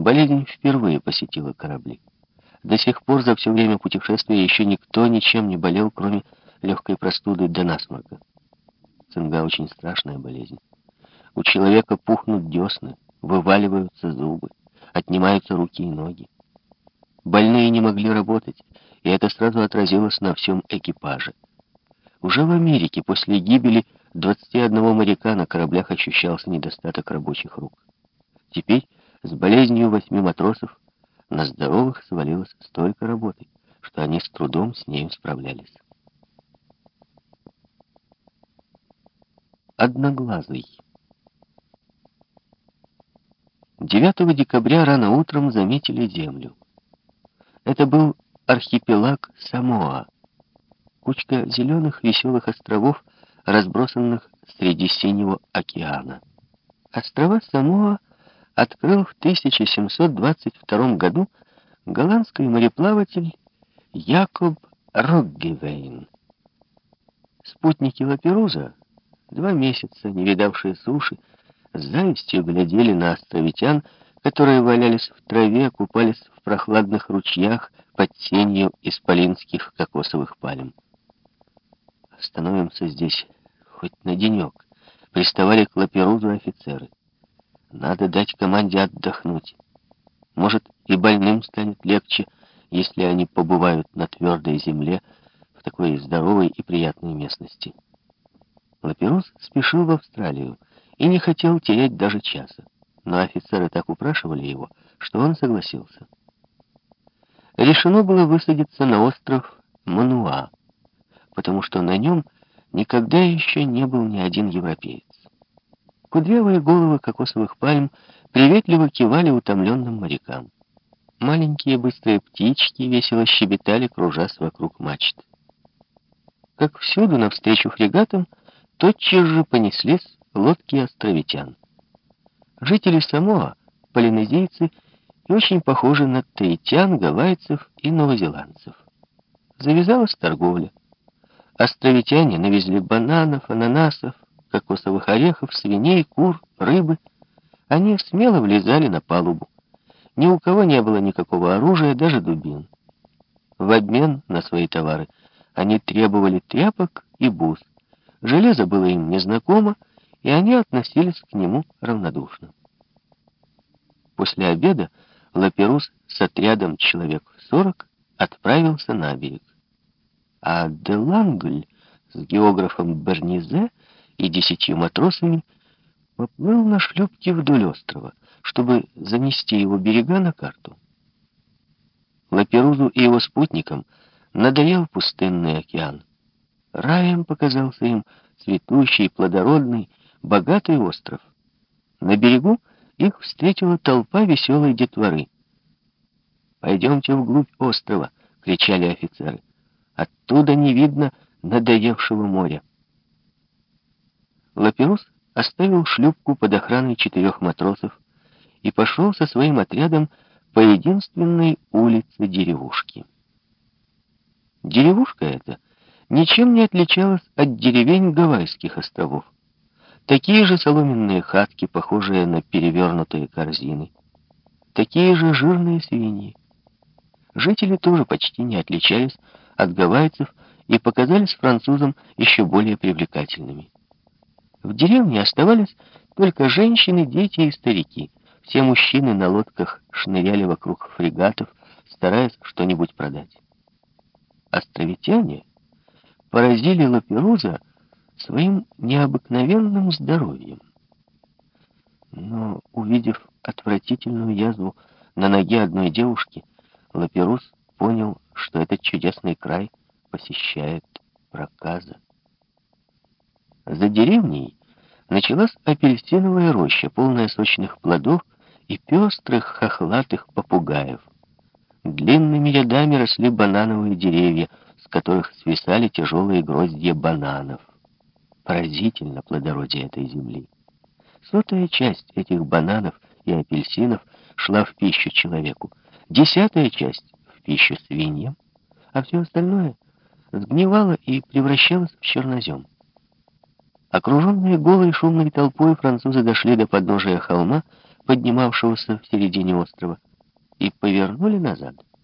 Болезнь впервые посетила корабли. До сих пор за все время путешествия еще никто ничем не болел, кроме легкой простуды до насморка. Цинга очень страшная болезнь. У человека пухнут десны, вываливаются зубы, отнимаются руки и ноги. Больные не могли работать, и это сразу отразилось на всем экипаже. Уже в Америке после гибели 21 моряка на кораблях ощущался недостаток рабочих рук. Теперь с болезнью восьми матросов на здоровых свалилось столько работы, что они с трудом с нею справлялись. Одноглазый 9 декабря рано утром заметили Землю. Это был архипелаг Самоа, кучка зеленых веселых островов, разбросанных среди синего океана. Острова Самоа открыл в 1722 году голландский мореплаватель Якоб Роггевейн. Спутники Лаперуза, два месяца не видавшие суши, с завистью глядели на островитян, которые валялись в траве, купались в прохладных ручьях под тенью исполинских кокосовых пальм. Остановимся здесь хоть на денек. Приставали к Лаперузу офицеры. Надо дать команде отдохнуть. Может, и больным станет легче, если они побывают на твердой земле в такой здоровой и приятной местности. Лаперуз спешил в Австралию и не хотел терять даже часа. Но офицеры так упрашивали его, что он согласился. Решено было высадиться на остров Мануа, потому что на нем никогда еще не был ни один европеец. Кудрявые головы кокосовых пальм приветливо кивали утомленным морякам. Маленькие быстрые птички весело щебетали, кружась вокруг мачт. Как всюду навстречу фрегатам, тотчас же понеслись лодки островитян. Жители Самоа, полинезийцы, и очень похожи на таитян, гавайцев и новозеландцев. Завязалась торговля. Островитяне навезли бананов, ананасов, кокосовых орехов, свиней, кур, рыбы. Они смело влезали на палубу. Ни у кого не было никакого оружия, даже дубин. В обмен на свои товары они требовали тряпок и бус. Железо было им незнакомо, и они относились к нему равнодушно. После обеда Лаперус с отрядом человек сорок отправился на берег. А Делангль с географом Бернизе и десятью матросами поплыл на шлюпке вдоль острова, чтобы занести его берега на карту. Лаперузу и его спутникам надоел пустынный океан. Раем показался им цветущий, плодородный, богатый остров. На берегу их встретила толпа веселой детворы. «Пойдемте вглубь острова!» — кричали офицеры. «Оттуда не видно надоевшего моря». Лаперус оставил шлюпку под охраной четырех матросов и пошел со своим отрядом по единственной улице деревушки. Деревушка эта ничем не отличалась от деревень Гавайских островов. Такие же соломенные хатки, похожие на перевернутые корзины. Такие же жирные свиньи. Жители тоже почти не отличались от гавайцев и показались французам еще более привлекательными. В деревне оставались только женщины, дети и старики. Все мужчины на лодках шныряли вокруг фрегатов, стараясь что-нибудь продать. Островитяне поразили Лаперуза своим необыкновенным здоровьем. Но, увидев отвратительную язву на ноге одной девушки, Лаперус понял, что этот чудесный край посещает проказа. За деревней началась апельсиновая роща, полная сочных плодов и пестрых хохлатых попугаев. Длинными рядами росли банановые деревья, с которых свисали тяжелые гроздья бананов. Поразительно плодородие этой земли. Сотая часть этих бананов и апельсинов шла в пищу человеку, десятая часть в пищу свиньям, а все остальное сгнивало и превращалось в чернозем. Окруженные голой шумной толпой, французы дошли до подножия холма, поднимавшегося в середине острова, и повернули назад.